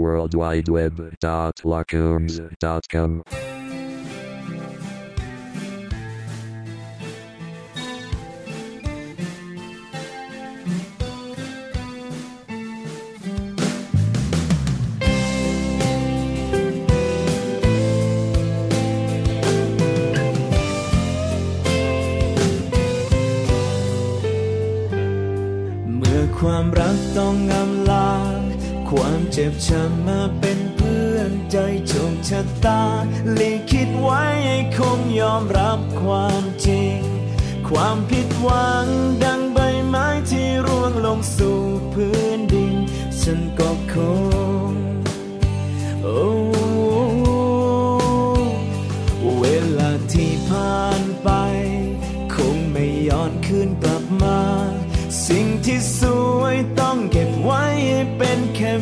worldwideweb.locums.com. บฉันมาเป็นเพื่อนใจจงชะตาเลยคิดไว้คงยอมรับความจริง ความผิดหวังดังใบไม้ที่ร่วงลงสู่พื้นดิน ฉันก็คงโอ้เวลาที่ผ่านไป คงไม่ย้อนคืนกลับมา สิ่งที่สวยต้องเก็บไวให้เป็นแค่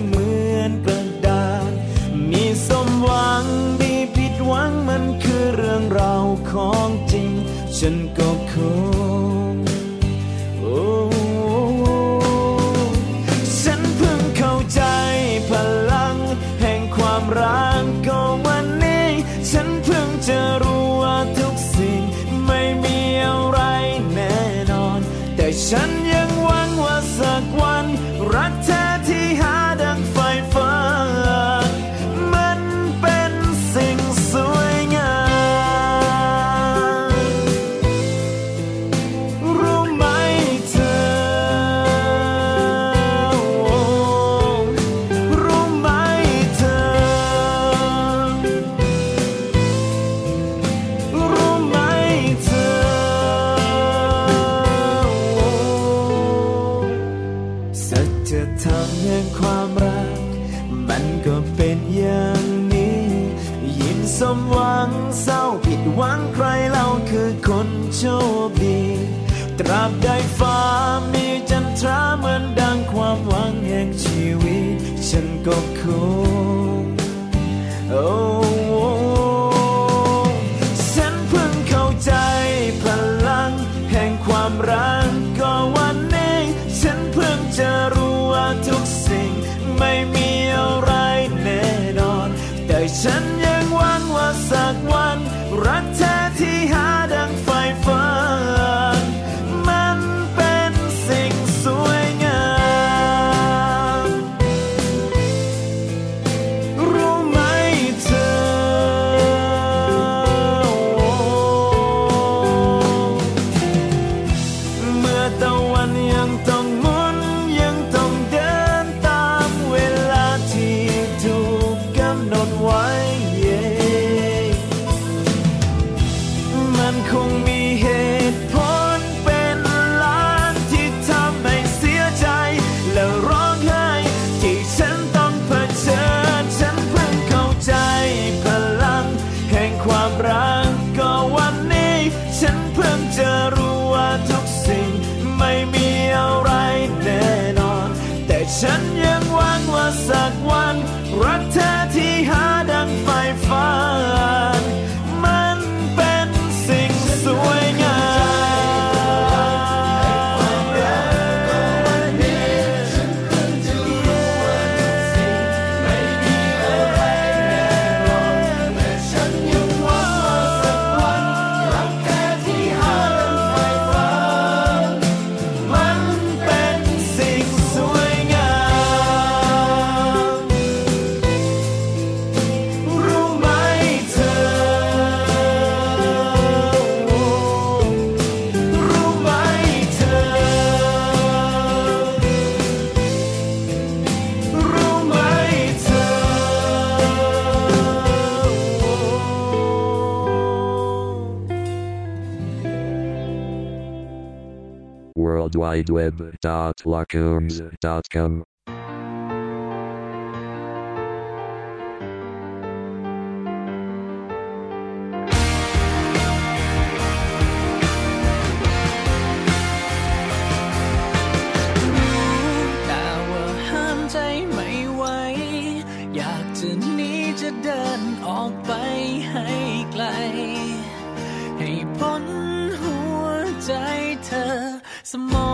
ของจริง ฉันก็ Coca-Cola. worldwideweb.locums.com. some more.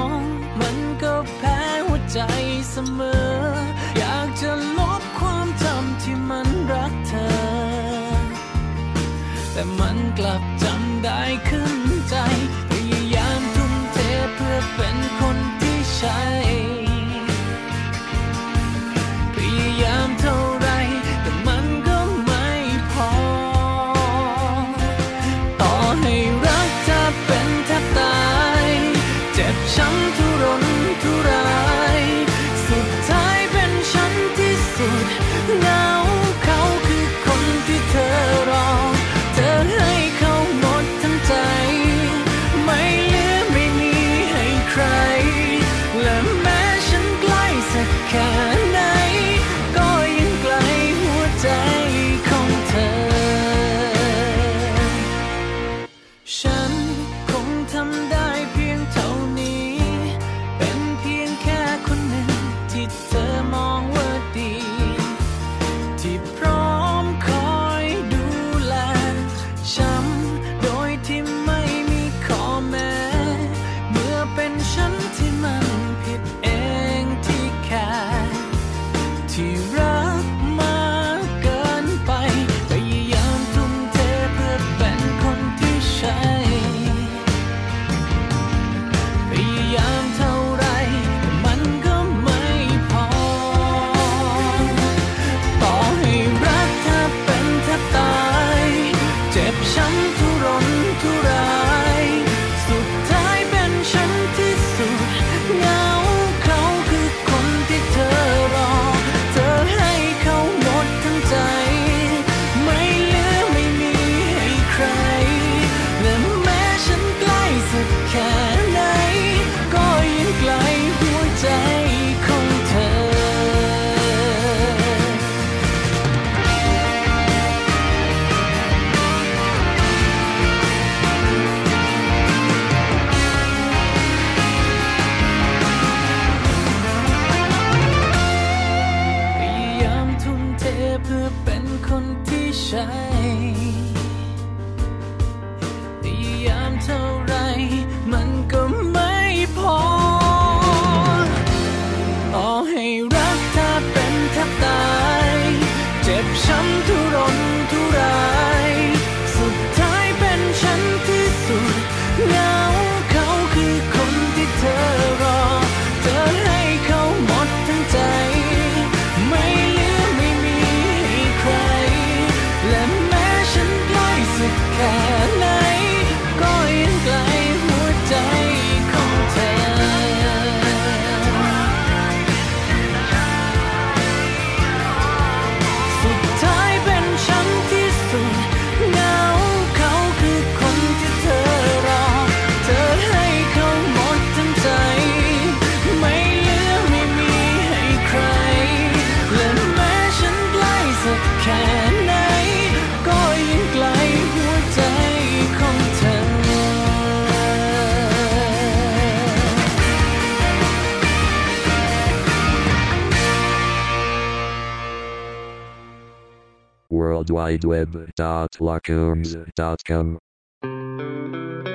worldwideweb.locums.com.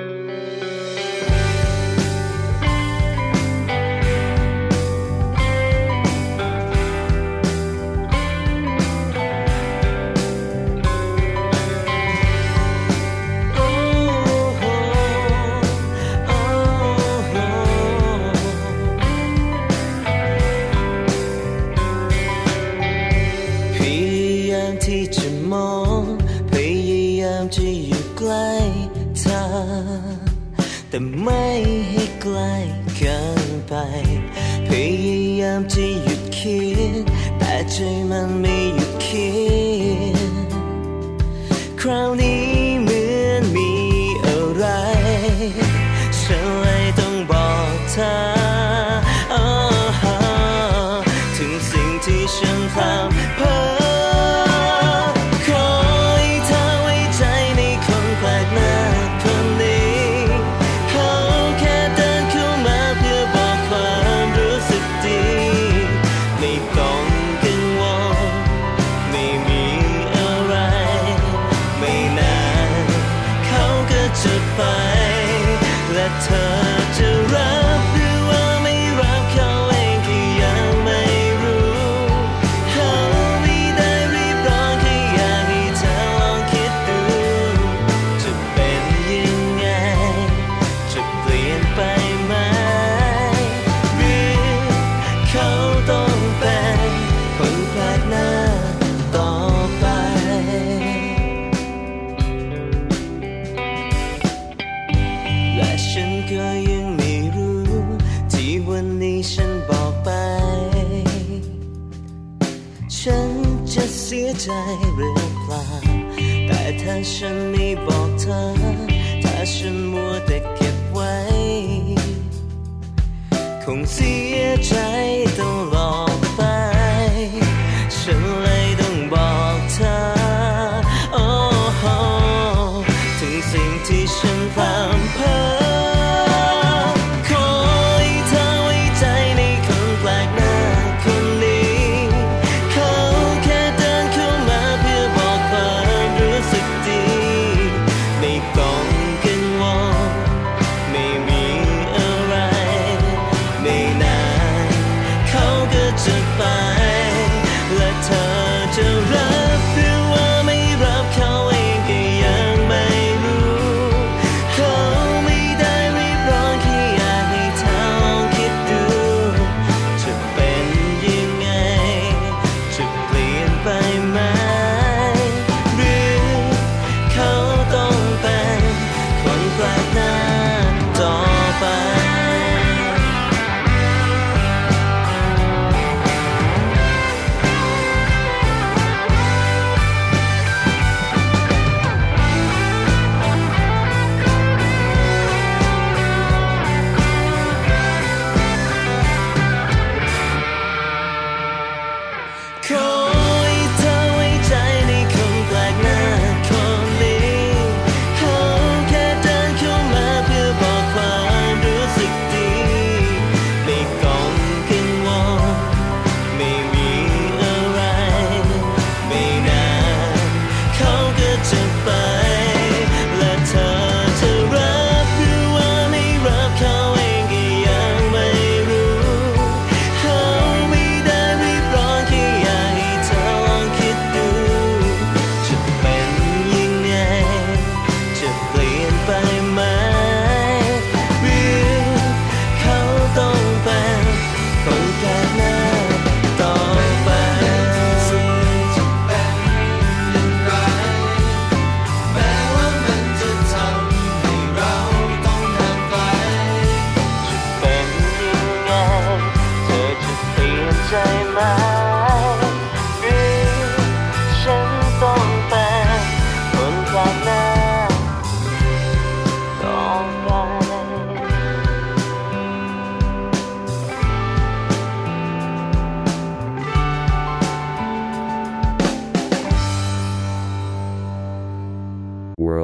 ใจหรือเปล่า แต่ถ้าฉันไม่บอกเธอ ถ้าฉันมัวแต่เก็บไว้ คงเสียใจตลอด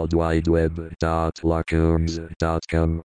worldwideweb.locums.com.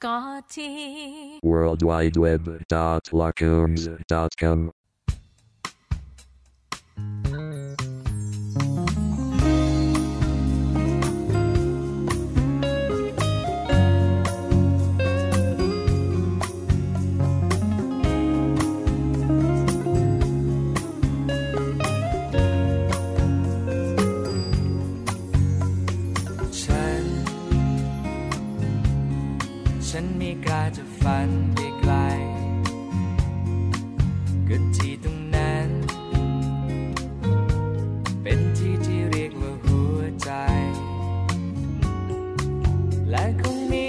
Gauti. World Wide Web. Dot, Lacooms. Dot com. ฝันไกลๆก็ที่ตรงนั้น เป็นที่ที่เรียกว่าหัวใจ และคงมี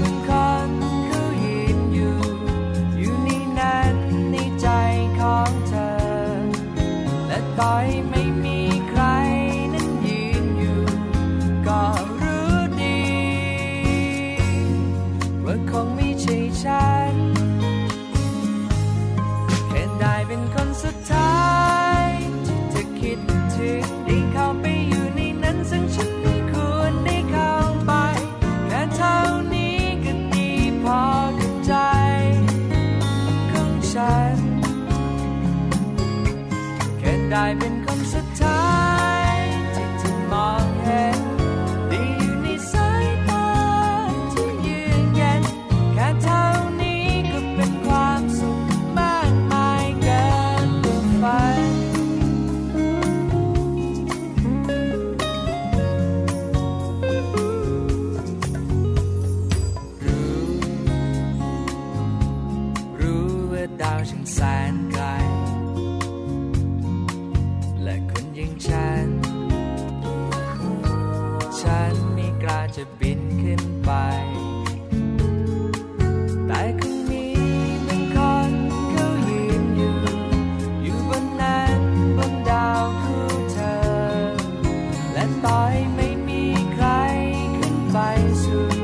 บางคนเขายืนอยู่ อยู่ในนั้นในใจของเธอ และต่อย ไม่มีใครขึ้นไปสุด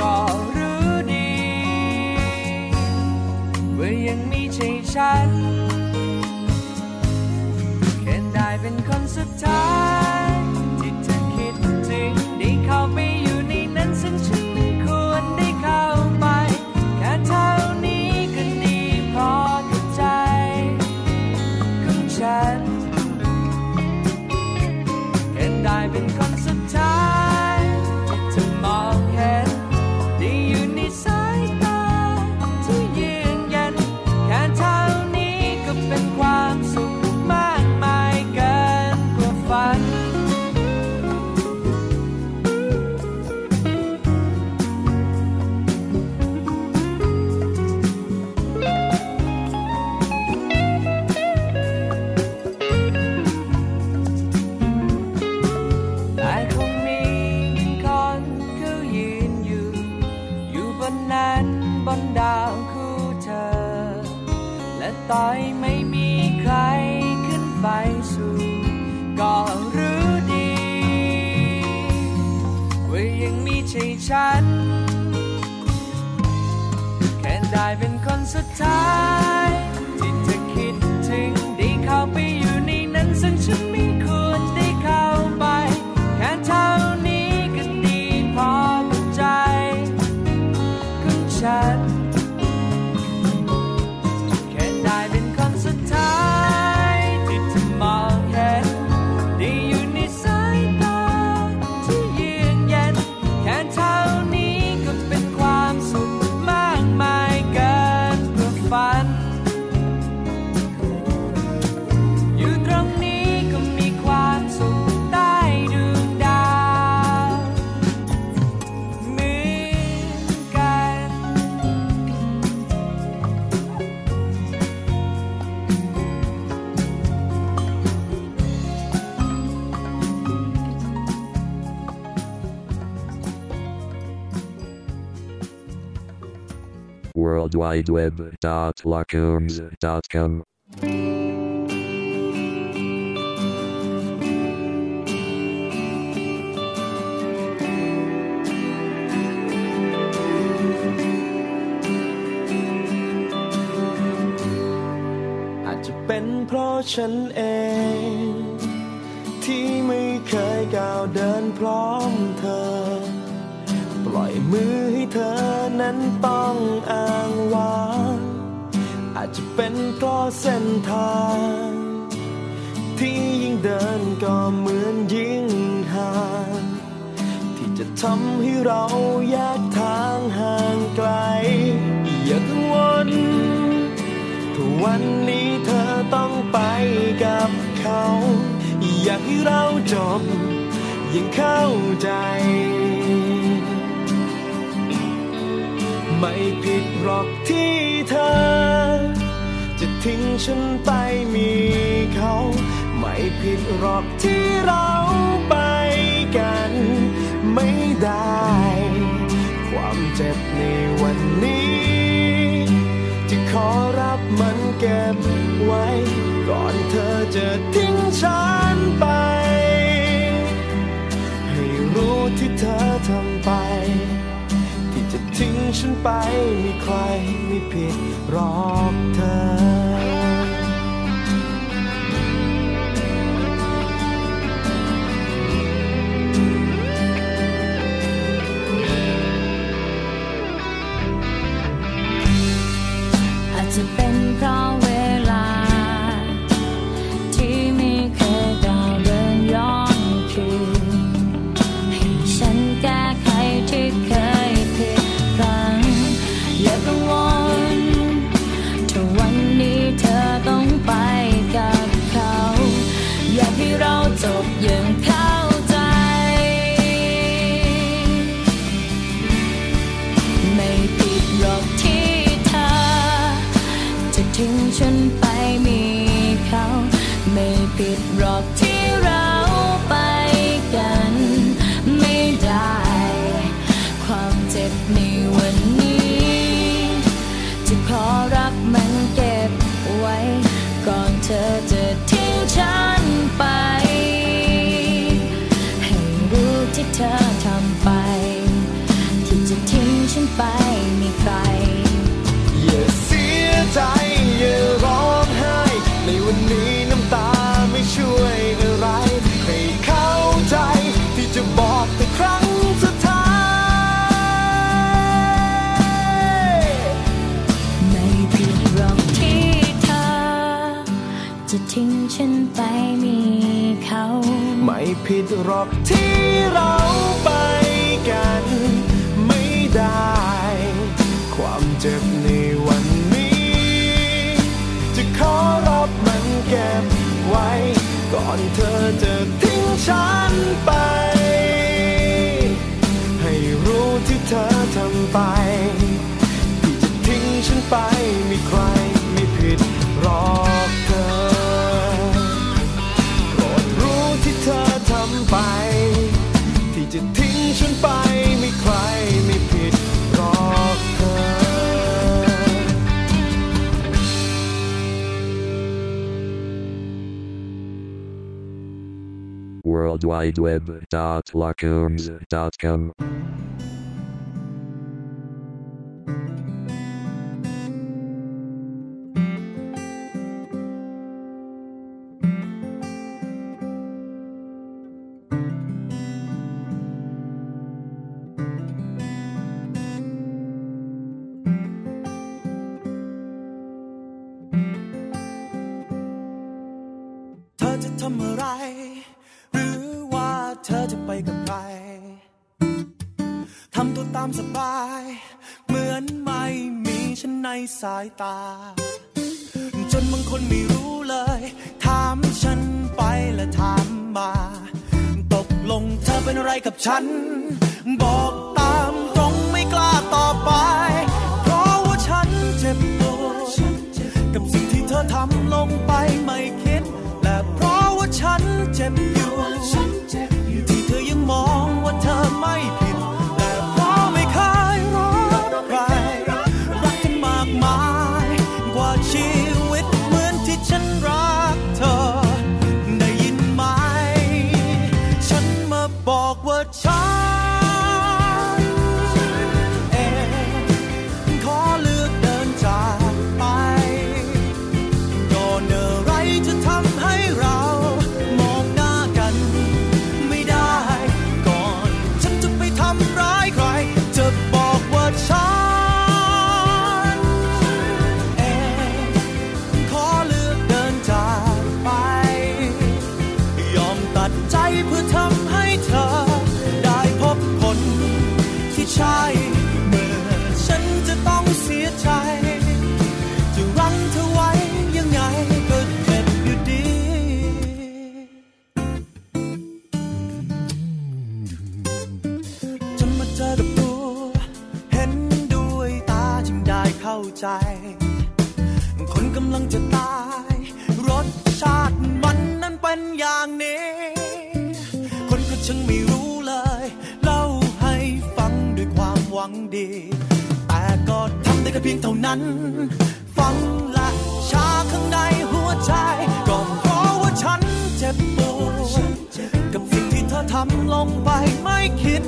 ก็รู้ดีว่ายังมีใช่ฉันแค่ได้เป็นคนสุดท้าย นั้นบนดาวคู่เธอ และต่อยไม่มีใครขึ้นไปสูงก็รู้ดีว่ายังมีใช่ฉัน แค่ได้เป็นคนสุดท้าย www.lacombs.com. อาจจะเป็นเพราะฉันเอง ที่ไม่เคยก้าวเดินพร้อมเธอ มือให้เธอนั้นต้องอ้างว้างอาจจะเป็นเพราะเส้นทาง ที่ยิ่งเดินก็เหมือนยิ่งห่าง ที่จะทำให้เราแยกทางห่างไกล อย่ากังวลถ้าวันนี้เธอต้องไปกับเขา อยากให้เราจบยังเข้าใจ ไม่ผิดหรอกที่เธอ จะทิ้งฉันไปมีเขา ไม่ผิดหรอกที่เราไปกัน ไม่ได้ ความเจ็บในวันนี้ จะขอรับมันเก็บไว้ ก่อนเธอจะทิ้งฉันไป ให้รู้ที่เธอทำไป ทิ้งฉันไปมีใครไม่ผิดหรอกเธออาจจะเป็นเพราะ จะทิ้งฉันไปมีเขา ไม่ผิดหรอกที่เราไปกัน ไม่ได้ ความเจ็บในวันนี้ จะขอรับมันเก็บไว้ ก่อนเธอจะทิ้งฉันไป ให้รู้ที่เธอทำไป จะทำอะไรหรือว่าเธอ จะไปกับใครทำตัวตามสบาย เหมือนไม่มีฉันในสายตา จนบางคนไม่รู้เลย ถามฉันไปและถามมา ตกลงเธอเป็นอะไรกับฉัน บอกตามตรงไม่กล้าตอบไป เพราะว่าฉันเจ็บปวดกับสิ่งที่เธอทำลงไปไม่คิด และเพราะว่าฉันเจ็บอยู่ มองว่าเธอไม่ ลงไปไม่คิด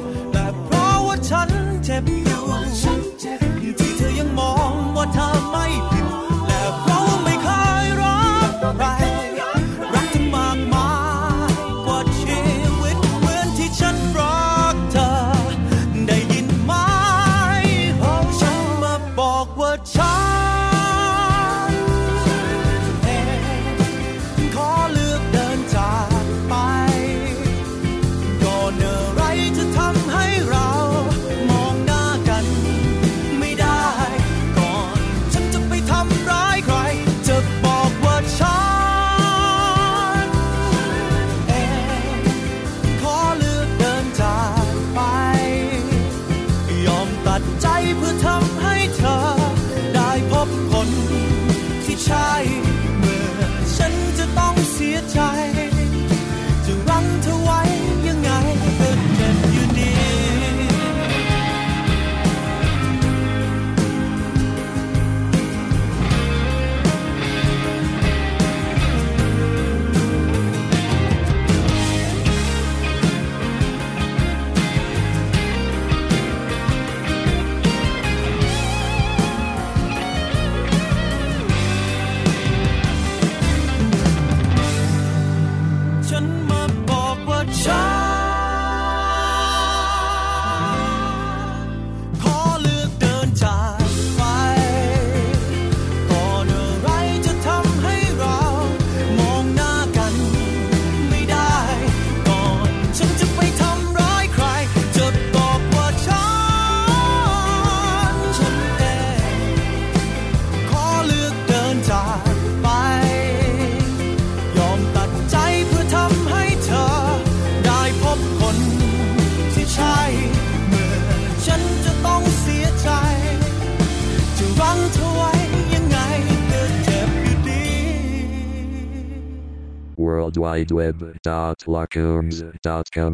worldwideweb.lockerms.com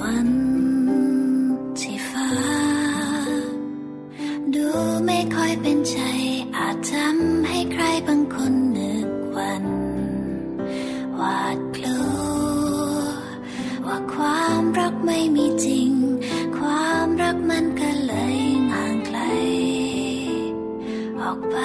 วันที่ฟ้า ดูไม่ค่อยเป็นใจอาจทำให้ใครบางคนหนื่อ วาดกลัว ว่าความรักไม่มีจริง ความรักมันก็เลยห่างไกล ออกไป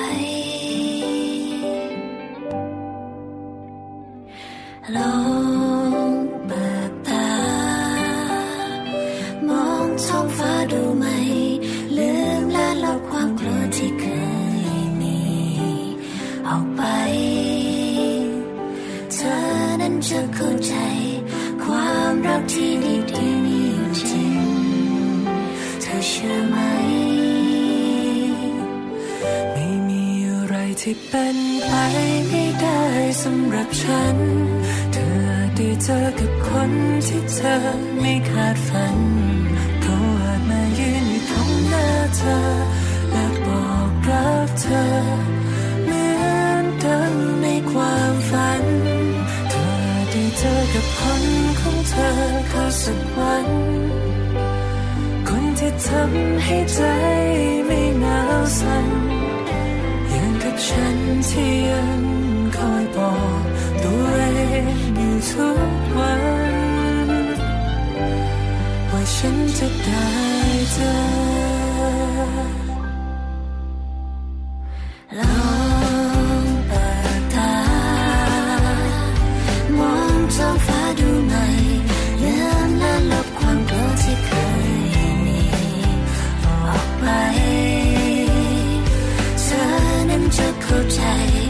ที่เป็นไปไม่ได้สำหรับฉัน เธอได้เจอกับคนที่เธอไม่คาดฝันเขาอาจมายืนอยู่ตรงหน้าเธอ และบอกรักเธอ เหมือนเดิมในความฝัน เธอได้เจอกับคนของเธอเขาสักวันคนที่ทำให้ใจไม่หนาวสั่น ฉันที่ยังคอยบอกตัวเองอยู่ทุกวัน ว่าฉันจะได้เจอ 这口钗